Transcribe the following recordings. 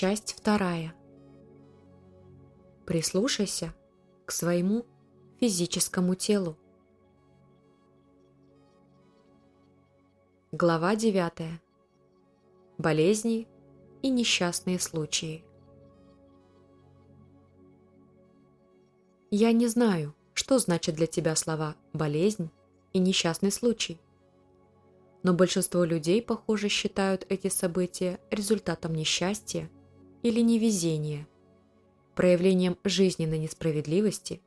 Часть вторая. Прислушайся к своему физическому телу. Глава 9. Болезни и несчастные случаи. Я не знаю, что значит для тебя слова «болезнь» и «несчастный случай». Но большинство людей, похоже, считают эти события результатом несчастья или невезения, проявлением жизненной несправедливости,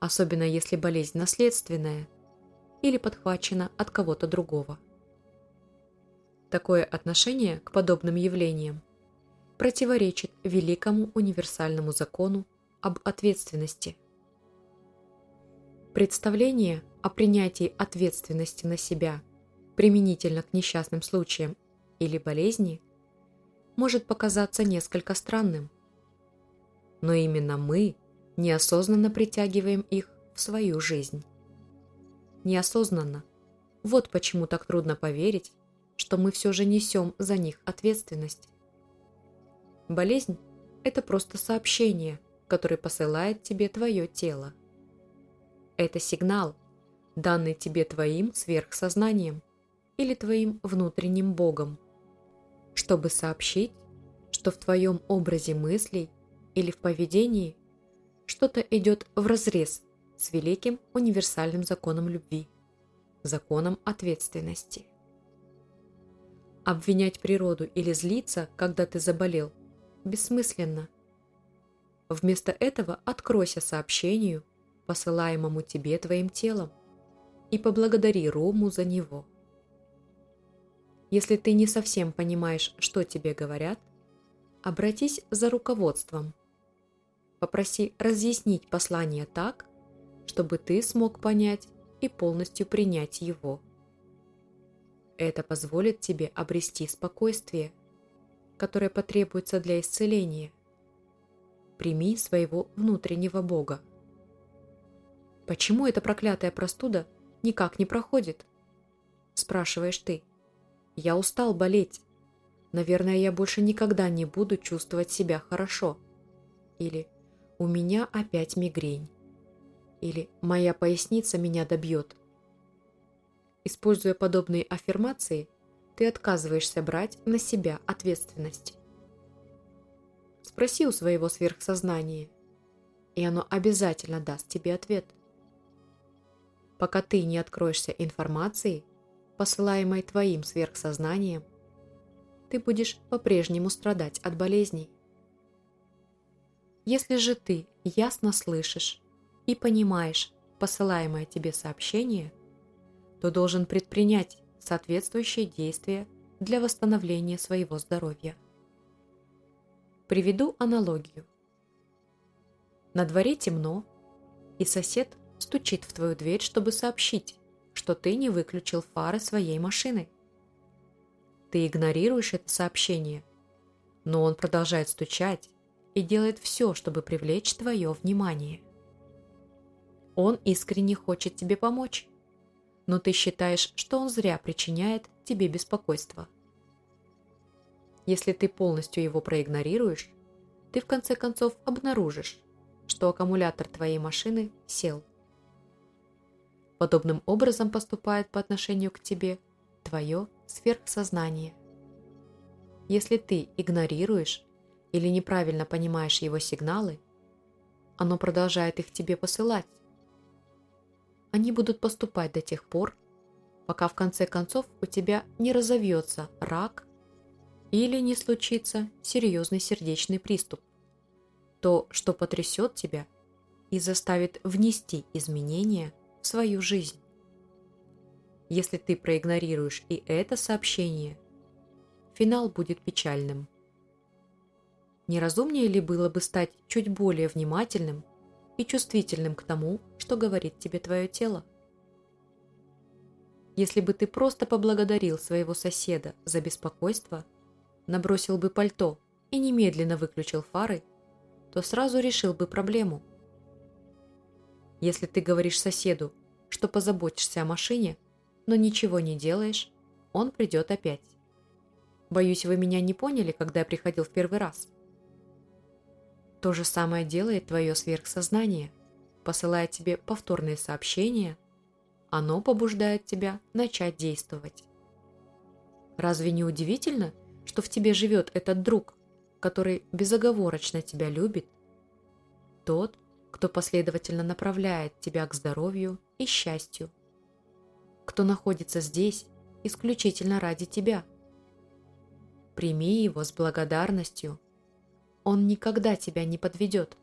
особенно если болезнь наследственная или подхвачена от кого-то другого. Такое отношение к подобным явлениям противоречит великому универсальному закону об ответственности. Представление о принятии ответственности на себя применительно к несчастным случаям или болезни может показаться несколько странным. Но именно мы неосознанно притягиваем их в свою жизнь. Неосознанно. Вот почему так трудно поверить, что мы все же несем за них ответственность. Болезнь – это просто сообщение, которое посылает тебе твое тело. Это сигнал, данный тебе твоим сверхсознанием или твоим внутренним Богом, чтобы сообщить, что в твоем образе мыслей или в поведении что-то идет вразрез с великим универсальным законом любви, законом ответственности. Обвинять природу или злиться, когда ты заболел, бессмысленно. Вместо этого откройся сообщению, посылаемому тебе твоим телом, и поблагодари Рому за него. Если ты не совсем понимаешь, что тебе говорят, обратись за руководством. Попроси разъяснить послание так, чтобы ты смог понять и полностью принять его. Это позволит тебе обрести спокойствие, которое потребуется для исцеления. Прими своего внутреннего Бога. Почему эта проклятая простуда никак не проходит? Спрашиваешь ты. Я устал болеть. Наверное, я больше никогда не буду чувствовать себя хорошо. Или у меня опять мигрень. Или моя поясница меня добьет. Используя подобные аффирмации, ты отказываешься брать на себя ответственность. Спроси у своего сверхсознания, и оно обязательно даст тебе ответ. Пока ты не откроешься информации, посылаемой твоим сверхсознанием, ты будешь по-прежнему страдать от болезней. Если же ты ясно слышишь и понимаешь посылаемое тебе сообщение – то должен предпринять соответствующие действия для восстановления своего здоровья. Приведу аналогию. На дворе темно, и сосед стучит в твою дверь, чтобы сообщить, что ты не выключил фары своей машины. Ты игнорируешь это сообщение, но он продолжает стучать и делает все, чтобы привлечь твое внимание. Он искренне хочет тебе помочь но ты считаешь, что он зря причиняет тебе беспокойство. Если ты полностью его проигнорируешь, ты в конце концов обнаружишь, что аккумулятор твоей машины сел. Подобным образом поступает по отношению к тебе твое сверхсознание. Если ты игнорируешь или неправильно понимаешь его сигналы, оно продолжает их тебе посылать, они будут поступать до тех пор, пока в конце концов у тебя не разовьется рак или не случится серьезный сердечный приступ. То, что потрясет тебя и заставит внести изменения свою жизнь. Если ты проигнорируешь и это сообщение, финал будет печальным. Неразумнее ли было бы стать чуть более внимательным и чувствительным к тому, что говорит тебе твое тело. Если бы ты просто поблагодарил своего соседа за беспокойство, набросил бы пальто и немедленно выключил фары, то сразу решил бы проблему. Если ты говоришь соседу, что позаботишься о машине, но ничего не делаешь, он придет опять. Боюсь, вы меня не поняли, когда я приходил в первый раз. То же самое делает твое сверхсознание, посылая тебе повторные сообщения. Оно побуждает тебя начать действовать. Разве не удивительно, что в тебе живет этот друг, который безоговорочно тебя любит? Тот, кто последовательно направляет тебя к здоровью и счастью. Кто находится здесь исключительно ради тебя – Прими его с благодарностью. Он никогда тебя не подведет.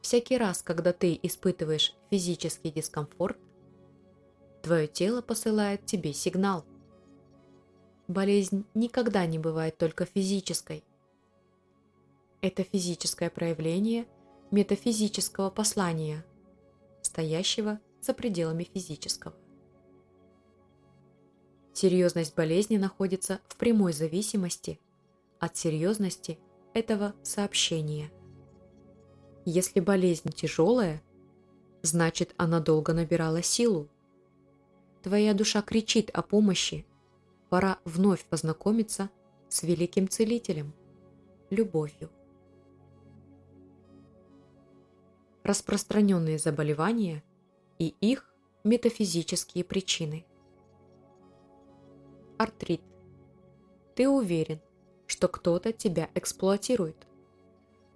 Всякий раз, когда ты испытываешь физический дискомфорт, твое тело посылает тебе сигнал. Болезнь никогда не бывает только физической. Это физическое проявление метафизического послания, стоящего за пределами физического. Серьезность болезни находится в прямой зависимости от серьезности этого сообщения. Если болезнь тяжелая, значит она долго набирала силу. Твоя душа кричит о помощи. Пора вновь познакомиться с великим целителем, любовью. Распространенные заболевания и их метафизические причины – артрит. Ты уверен, что кто-то тебя эксплуатирует,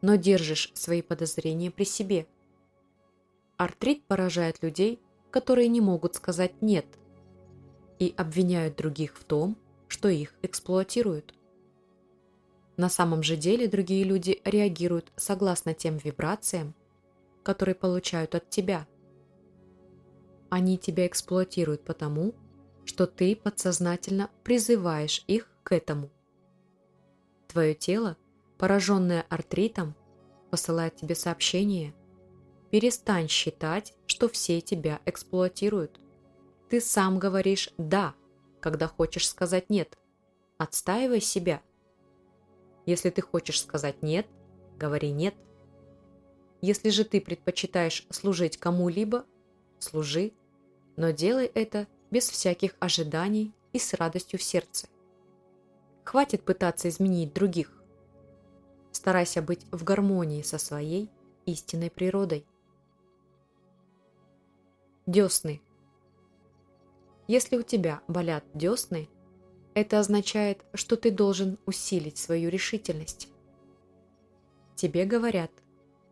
но держишь свои подозрения при себе. Артрит поражает людей, которые не могут сказать «нет» и обвиняют других в том, что их эксплуатируют. На самом же деле другие люди реагируют согласно тем вибрациям, которые получают от тебя. Они тебя эксплуатируют потому, что ты подсознательно призываешь их к этому. Твое тело, пораженное артритом, посылает тебе сообщение. Перестань считать, что все тебя эксплуатируют. Ты сам говоришь «да», когда хочешь сказать «нет». Отстаивай себя. Если ты хочешь сказать «нет», говори «нет». Если же ты предпочитаешь служить кому-либо, служи, но делай это без всяких ожиданий и с радостью в сердце. Хватит пытаться изменить других. Старайся быть в гармонии со своей истинной природой. Десны. Если у тебя болят десны, это означает, что ты должен усилить свою решительность. Тебе говорят,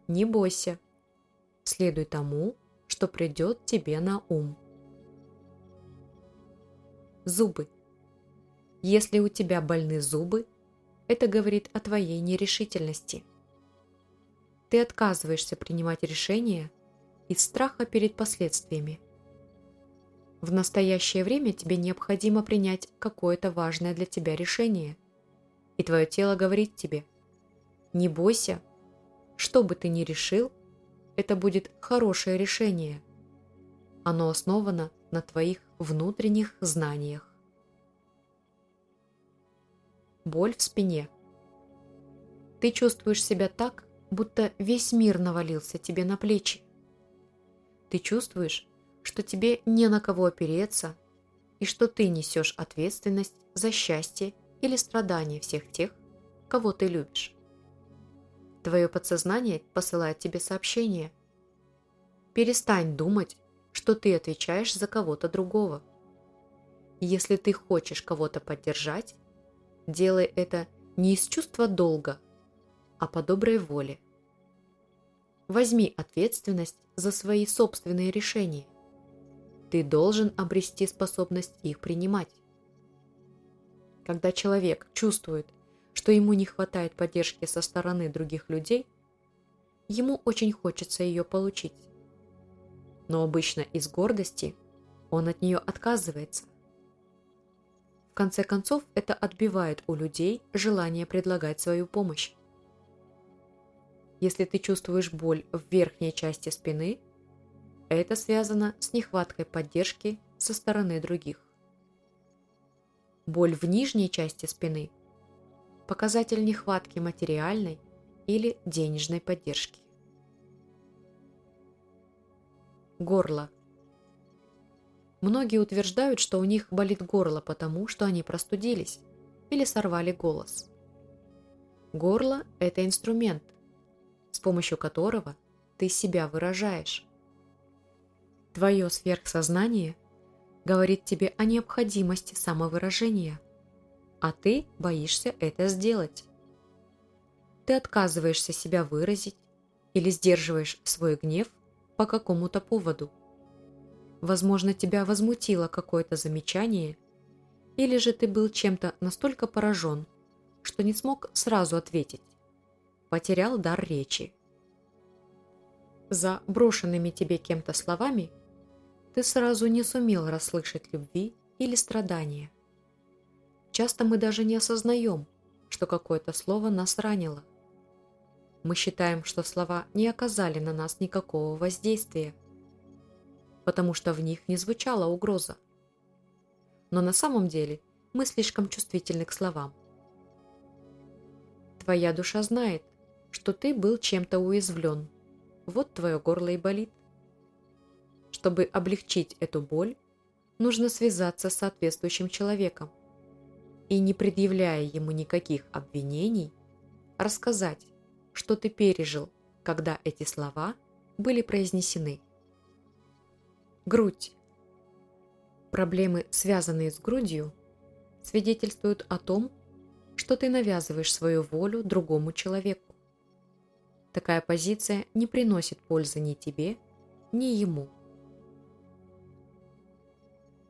не бойся, следуй тому, что придет тебе на ум. Зубы. Если у тебя больны зубы, это говорит о твоей нерешительности. Ты отказываешься принимать решения из страха перед последствиями. В настоящее время тебе необходимо принять какое-то важное для тебя решение. И твое тело говорит тебе, не бойся, что бы ты ни решил, это будет хорошее решение. Оно основано на твоих внутренних знаниях. Боль в спине. Ты чувствуешь себя так, будто весь мир навалился тебе на плечи. Ты чувствуешь, что тебе не на кого опереться и что ты несешь ответственность за счастье или страдания всех тех, кого ты любишь. Твое подсознание посылает тебе сообщение. Перестань думать, что ты отвечаешь за кого-то другого. Если ты хочешь кого-то поддержать, делай это не из чувства долга, а по доброй воле. Возьми ответственность за свои собственные решения. Ты должен обрести способность их принимать. Когда человек чувствует, что ему не хватает поддержки со стороны других людей, ему очень хочется ее получить но обычно из гордости он от нее отказывается. В конце концов, это отбивает у людей желание предлагать свою помощь. Если ты чувствуешь боль в верхней части спины, это связано с нехваткой поддержки со стороны других. Боль в нижней части спины – показатель нехватки материальной или денежной поддержки. Горло. Многие утверждают, что у них болит горло потому, что они простудились. или сорвали голос. Горло – это инструмент, с помощью которого ты себя выражаешь. Твое сверхсознание говорит тебе о необходимости самовыражения, а ты боишься это сделать. Ты отказываешься себя выразить или сдерживаешь свой гнев по какому-то поводу. Возможно, тебя возмутило какое-то замечание, или же ты был чем-то настолько поражен, что не смог сразу ответить. Потерял дар речи. За брошенными тебе кем-то словами ты сразу не сумел расслышать любви или страдания. Часто мы даже не осознаем, что какое-то слово нас ранило. Мы считаем, что слова не оказали на нас никакого воздействия, потому что в них не звучала угроза. Но на самом деле мы слишком чувствительны к словам. Твоя душа знает, что ты был чем-то уязвлен. Вот твое горло и болит. Чтобы облегчить эту боль, нужно связаться с соответствующим человеком и, не предъявляя ему никаких обвинений, рассказать, что ты пережил, когда эти слова были произнесены. Грудь. Проблемы, связанные с грудью, свидетельствуют о том, что ты навязываешь свою волю другому человеку. Такая позиция не приносит пользы ни тебе, ни ему.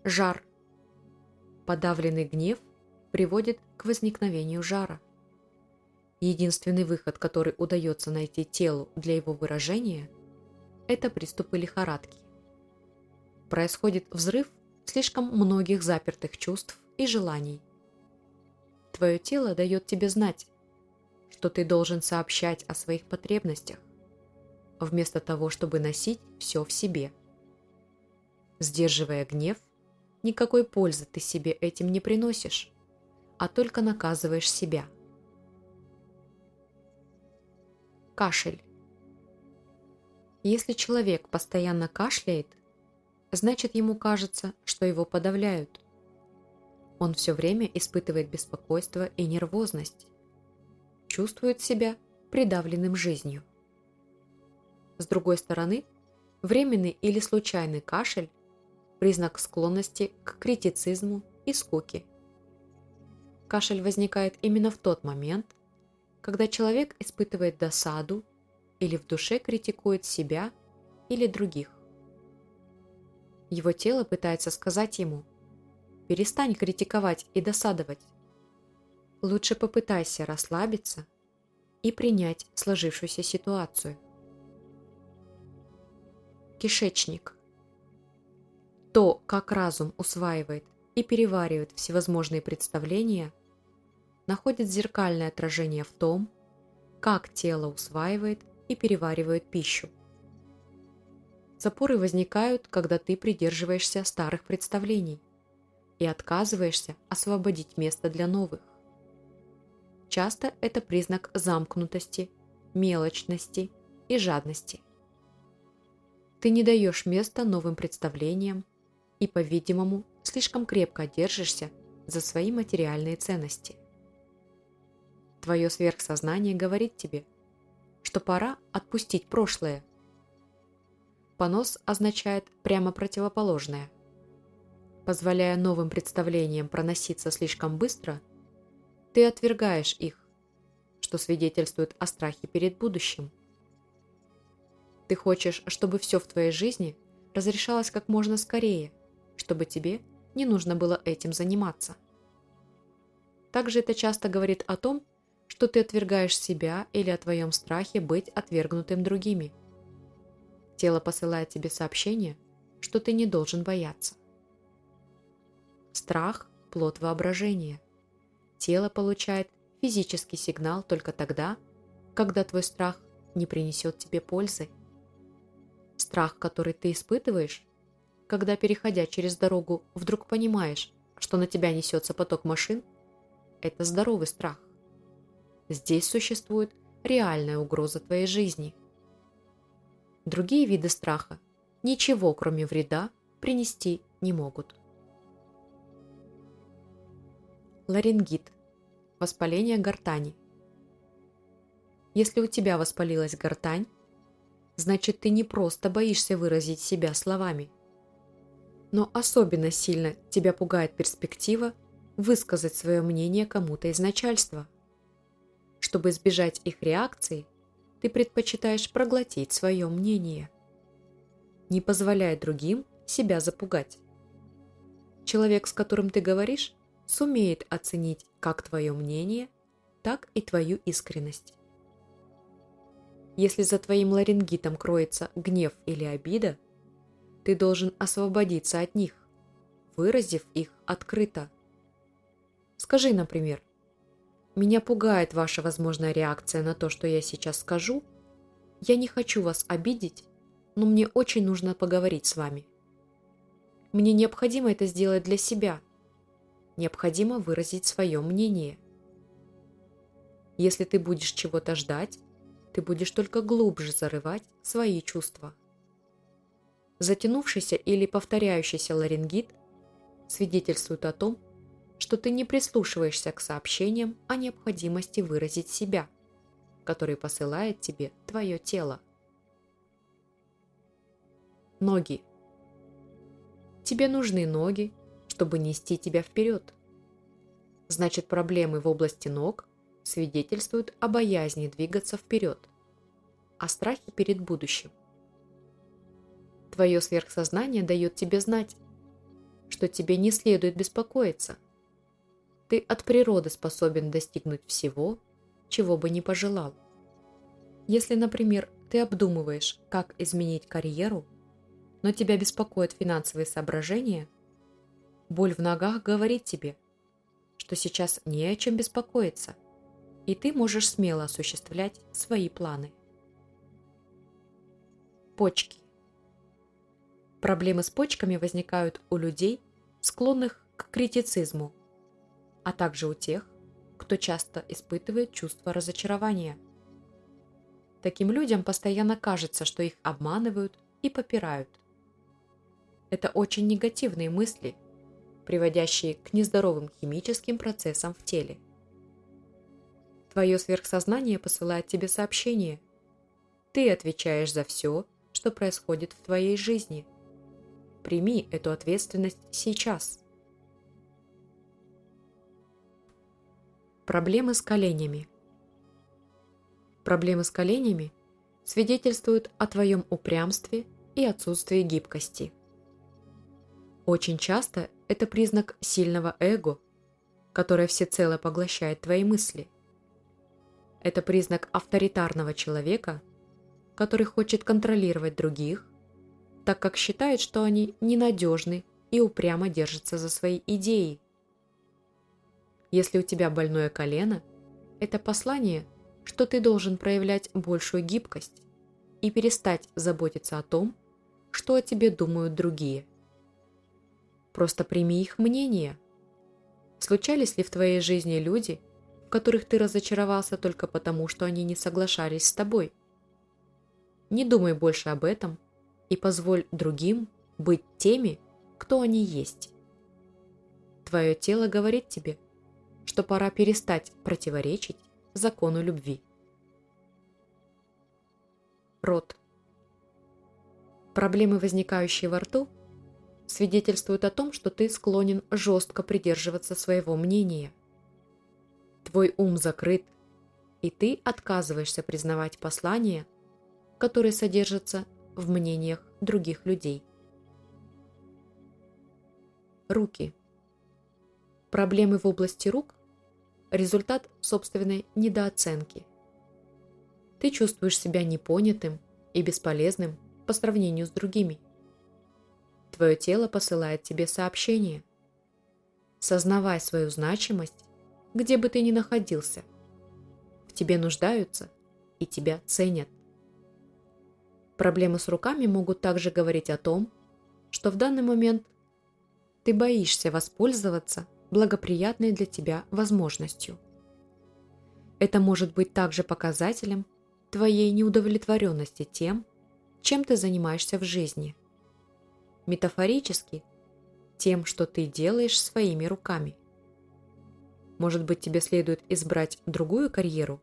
Жар. Подавленный гнев приводит к возникновению жара. Единственный выход, который удается найти телу для его выражения, это приступы лихорадки. Происходит взрыв слишком многих запертых чувств и желаний. Твое тело дает тебе знать, что ты должен сообщать о своих потребностях, вместо того, чтобы носить все в себе. Сдерживая гнев, никакой пользы ты себе этим не приносишь, а только наказываешь себя. Кашель. Если человек постоянно кашляет, значит ему кажется, что его подавляют. Он все время испытывает беспокойство и нервозность, чувствует себя придавленным жизнью. С другой стороны, временный или случайный кашель – признак склонности к критицизму и скуке. Кашель возникает именно в тот момент, когда человек испытывает досаду или в душе критикует себя или других. Его тело пытается сказать ему «перестань критиковать и досадовать». Лучше попытайся расслабиться и принять сложившуюся ситуацию. Кишечник. То, как разум усваивает и переваривает всевозможные представления, находит зеркальное отражение в том, как тело усваивает и переваривает пищу. Запоры возникают, когда ты придерживаешься старых представлений и отказываешься освободить место для новых. Часто это признак замкнутости, мелочности и жадности. Ты не даешь места новым представлениям и, по-видимому, слишком крепко держишься за свои материальные ценности. Твое сверхсознание говорит тебе, что пора отпустить прошлое. Понос означает прямо противоположное. Позволяя новым представлениям проноситься слишком быстро – ты отвергаешь их, что свидетельствует о страхе перед будущим. Ты хочешь, чтобы все в твоей жизни разрешалось как можно скорее, чтобы тебе не нужно было этим заниматься. Также это часто говорит о том, что ты отвергаешь себя или о твоем страхе быть отвергнутым другими. Тело посылает тебе сообщение, что ты не должен бояться. Страх – плод воображения. Тело получает физический сигнал только тогда, когда твой страх не принесет тебе пользы. Страх, который ты испытываешь, когда, переходя через дорогу, вдруг понимаешь, что на тебя несется поток машин, это здоровый страх. Здесь существует реальная угроза твоей жизни. Другие виды страха ничего, кроме вреда, принести не могут. Ларингит. Воспаление гортани. Если у тебя воспалилась гортань, значит ты не просто боишься выразить себя словами, но особенно сильно тебя пугает перспектива высказать свое мнение кому-то из начальства. Чтобы избежать их реакции, ты предпочитаешь проглотить свое мнение. Не позволяй другим себя запугать. Человек, с которым ты говоришь, сумеет оценить как твое мнение, так и твою искренность. Если за твоим ларингитом кроется гнев или обида, ты должен освободиться от них, выразив их открыто. Скажи, например, «Меня пугает ваша возможная реакция на то, что я сейчас скажу. Я не хочу вас обидеть, но мне очень нужно поговорить с вами. Мне необходимо это сделать для себя. Необходимо выразить свое мнение. Если ты будешь чего-то ждать, ты будешь только глубже зарывать свои чувства. Затянувшийся или повторяющийся ларингит свидетельствует о том, что ты не прислушиваешься к сообщениям о необходимости выразить себя, которые посылает тебе твое тело. Ноги. Тебе нужны ноги, чтобы нести тебя вперед. Значит, проблемы в области ног свидетельствуют о боязни двигаться вперед, о страхе перед будущим. Твое сверхсознание дает тебе знать, что тебе не следует беспокоиться. Ты от природы способен достигнуть всего, чего бы не пожелал. Если, например, ты обдумываешь, как изменить карьеру, но тебя беспокоят финансовые соображения, боль в ногах говорит тебе, что сейчас не о чем беспокоиться, и ты можешь смело осуществлять свои планы. Почки. Проблемы с почками возникают у людей, склонных к критицизму, а также у тех, кто часто испытывает чувство разочарования. Таким людям постоянно кажется, что их обманывают и попирают – это очень негативные мысли, приводящие к нездоровым химическим процессам в теле. Твое сверхсознание посылает тебе сообщение. Ты отвечаешь за все, что происходит в твоей жизни. Прими эту ответственность сейчас. Проблемы с коленями. Проблемы с коленями свидетельствуют о твоем упрямстве и отсутствии гибкости. Очень часто это признак сильного эго, которое всецело поглощает твои мысли. Это признак авторитарного человека, который хочет контролировать других, так как считает, что они ненадежны и упрямо держатся за свои идеи. Если у тебя больное колено, это послание, что ты должен проявлять большую гибкость и перестать заботиться о том, что о тебе думают другие – Просто прими их мнение. Случались ли в твоей жизни люди, в которых ты разочаровался только потому, что они не соглашались с тобой? Не думай больше об этом и позволь другим быть теми, кто они есть. Твое тело говорит тебе, что пора перестать противоречить закону любви. Рот. Проблемы, возникающие во рту, свидетельствует о том, что ты склонен жестко придерживаться своего мнения. Твой ум закрыт, и ты отказываешься признавать послания, которые содержатся в мнениях других людей. Руки. Проблемы в области рук – результат собственной недооценки. Ты чувствуешь себя непонятым и бесполезным по сравнению с другими. Твое тело посылает тебе сообщение. Сознавай свою значимость, где бы ты ни находился. В тебе нуждаются и тебя ценят. Проблемы с руками могут также говорить о том, что в данный момент ты боишься воспользоваться благоприятной для тебя возможностью. Это может быть также показателем твоей неудовлетворенности тем, чем ты занимаешься в жизни – метафорически тем, что ты делаешь своими руками. Может быть, тебе следует избрать другую карьеру?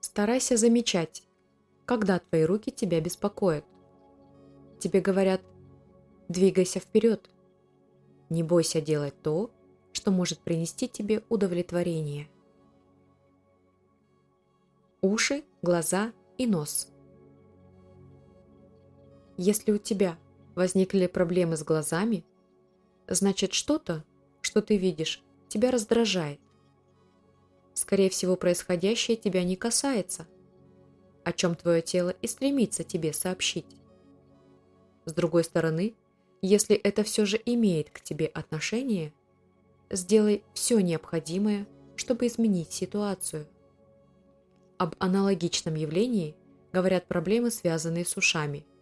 Старайся замечать, когда твои руки тебя беспокоят. Тебе говорят «двигайся вперед». Не бойся делать то, что может принести тебе удовлетворение. Уши, глаза и нос. Если у тебя возникли проблемы с глазами, значит что-то, что ты видишь, тебя раздражает. Скорее всего, происходящее тебя не касается, о чем твое тело и стремится тебе сообщить. С другой стороны, если это все же имеет к тебе отношение, сделай все необходимое, чтобы изменить ситуацию. Об аналогичном явлении говорят проблемы, связанные с ушами –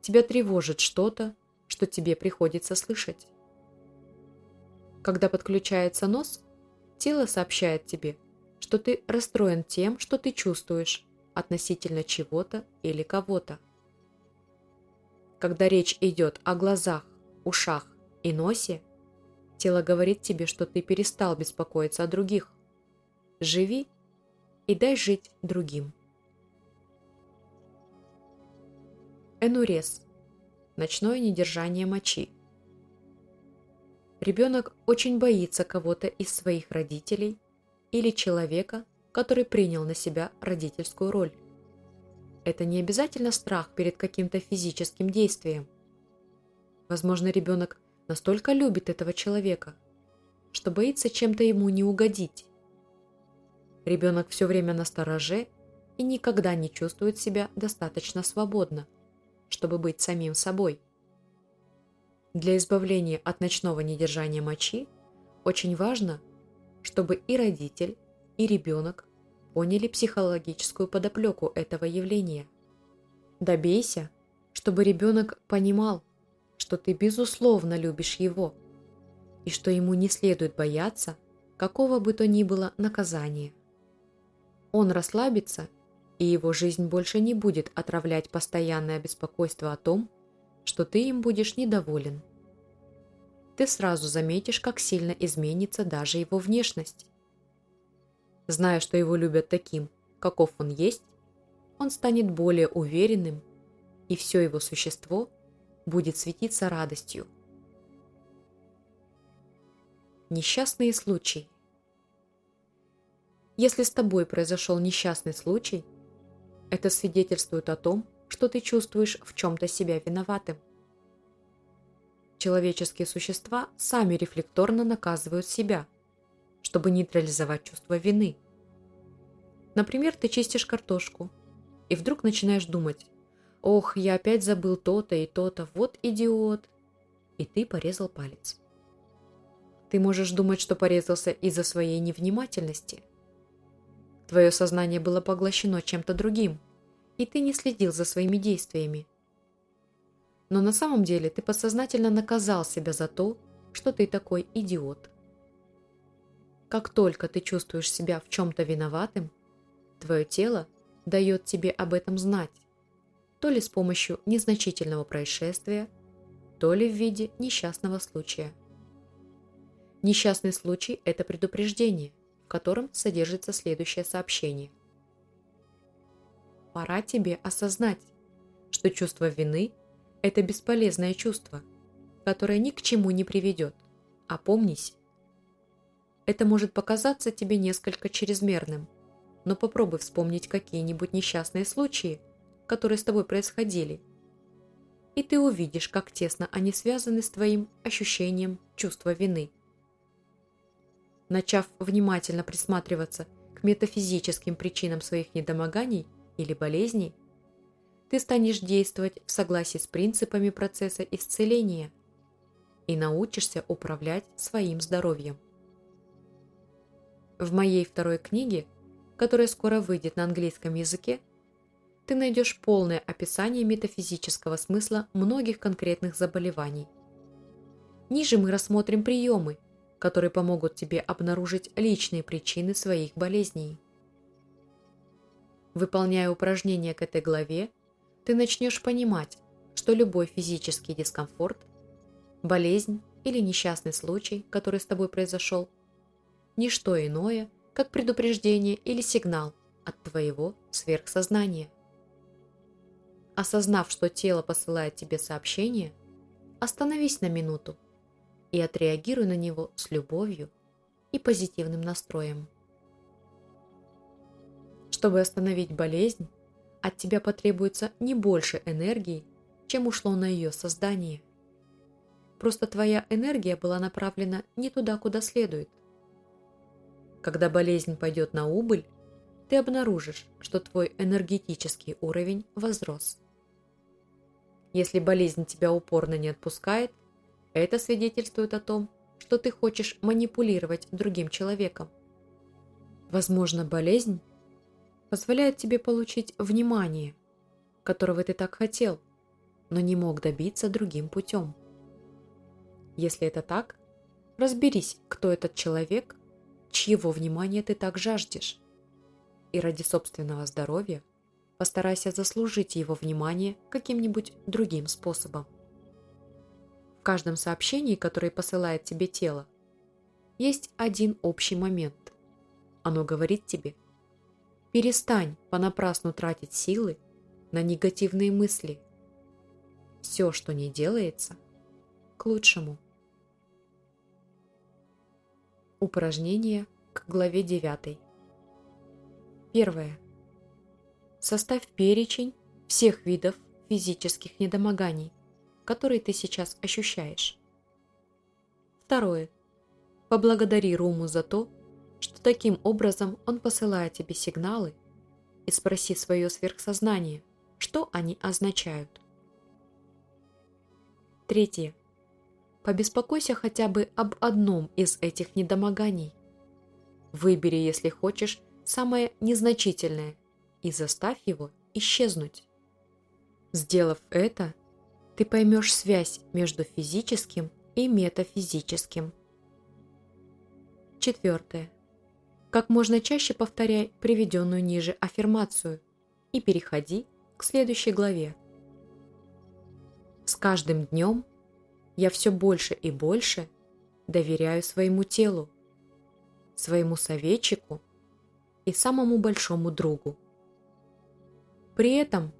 Тебя тревожит что-то, что тебе приходится слышать. Когда подключается нос, тело сообщает тебе, что ты расстроен тем, что ты чувствуешь относительно чего-то или кого-то. Когда речь идет о глазах, ушах и носе, тело говорит тебе, что ты перестал беспокоиться о других. Живи и дай жить другим. Энурез. Ночное недержание мочи. Ребенок очень боится кого-то из своих родителей или человека, который принял на себя родительскую роль. Это не обязательно страх перед каким-то физическим действием. Возможно, ребенок настолько любит этого человека, что боится чем-то ему не угодить. Ребенок все время на стороже и никогда не чувствует себя достаточно свободно – чтобы быть самим собой. Для избавления от ночного недержания мочи очень важно, чтобы и родитель, и ребенок поняли психологическую подоплеку этого явления. Добейся, чтобы ребенок понимал, что ты безусловно любишь его, и что ему не следует бояться какого бы то ни было наказания. Он расслабится и его жизнь больше не будет отравлять постоянное беспокойство о том, что ты им будешь недоволен. Ты сразу заметишь, как сильно изменится даже его внешность. Зная, что его любят таким, каков он есть, он станет более уверенным, и все его существо будет светиться радостью. Несчастные случаи Если с тобой произошел несчастный случай – это свидетельствует о том, что ты чувствуешь в чем-то себя виноватым. Человеческие существа сами рефлекторно наказывают себя, чтобы нейтрализовать чувство вины. Например, ты чистишь картошку, и вдруг начинаешь думать, «Ох, я опять забыл то-то и то-то, вот идиот!» И ты порезал палец. Ты можешь думать, что порезался из-за своей невнимательности – Твое сознание было поглощено чем-то другим, и ты не следил за своими действиями. Но на самом деле ты подсознательно наказал себя за то, что ты такой идиот. Как только ты чувствуешь себя в чем-то виноватым, твое тело дает тебе об этом знать, то ли с помощью незначительного происшествия, то ли в виде несчастного случая. Несчастный случай – это предупреждение, котором содержится следующее сообщение. Пора тебе осознать, что чувство вины – это бесполезное чувство, которое ни к чему не приведет. Опомнись. Это может показаться тебе несколько чрезмерным, но попробуй вспомнить какие-нибудь несчастные случаи, которые с тобой происходили, и ты увидишь, как тесно они связаны с твоим ощущением чувства вины начав внимательно присматриваться к метафизическим причинам своих недомоганий или болезней, ты станешь действовать в согласии с принципами процесса исцеления и научишься управлять своим здоровьем. В моей второй книге, которая скоро выйдет на английском языке, ты найдешь полное описание метафизического смысла многих конкретных заболеваний. Ниже мы рассмотрим приемы – которые помогут тебе обнаружить личные причины своих болезней. Выполняя упражнения к этой главе, ты начнешь понимать, что любой физический дискомфорт, болезнь или несчастный случай, который с тобой произошел, не что иное, как предупреждение или сигнал от твоего сверхсознания. Осознав, что тело посылает тебе сообщение, остановись на минуту и отреагируй на него с любовью и позитивным настроем. Чтобы остановить болезнь, от тебя потребуется не больше энергии, чем ушло на ее создание. Просто твоя энергия была направлена не туда, куда следует. Когда болезнь пойдет на убыль, ты обнаружишь, что твой энергетический уровень возрос. Если болезнь тебя упорно не отпускает, это свидетельствует о том, что ты хочешь манипулировать другим человеком. Возможно, болезнь позволяет тебе получить внимание, которого ты так хотел, но не мог добиться другим путем. Если это так, разберись, кто этот человек, чьего внимания ты так жаждешь. И ради собственного здоровья постарайся заслужить его внимание каким-нибудь другим способом. В каждом сообщении, которое посылает тебе тело, есть один общий момент. Оно говорит тебе «Перестань понапрасну тратить силы на негативные мысли. Все, что не делается – к лучшему. Упражнение к главе 9. Первое. Составь перечень всех видов физических недомоганий, которые ты сейчас ощущаешь. Второе. Поблагодари Руму за то, что таким образом он посылает тебе сигналы и спроси свое сверхсознание, что они означают. Третье. Побеспокойся хотя бы об одном из этих недомоганий. Выбери, если хочешь, самое незначительное и заставь его исчезнуть. Сделав это, ты поймешь связь между физическим и метафизическим. Четвертое. Как можно чаще повторяй приведенную ниже аффирмацию и переходи к следующей главе. С каждым днем я все больше и больше доверяю своему телу, своему советчику и самому большому другу. При этом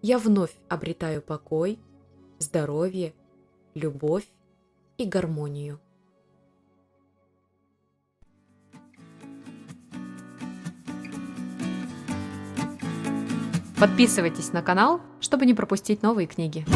я вновь обретаю покой, здоровье, любовь и гармонию. Подписывайтесь на канал, чтобы не пропустить новые книги.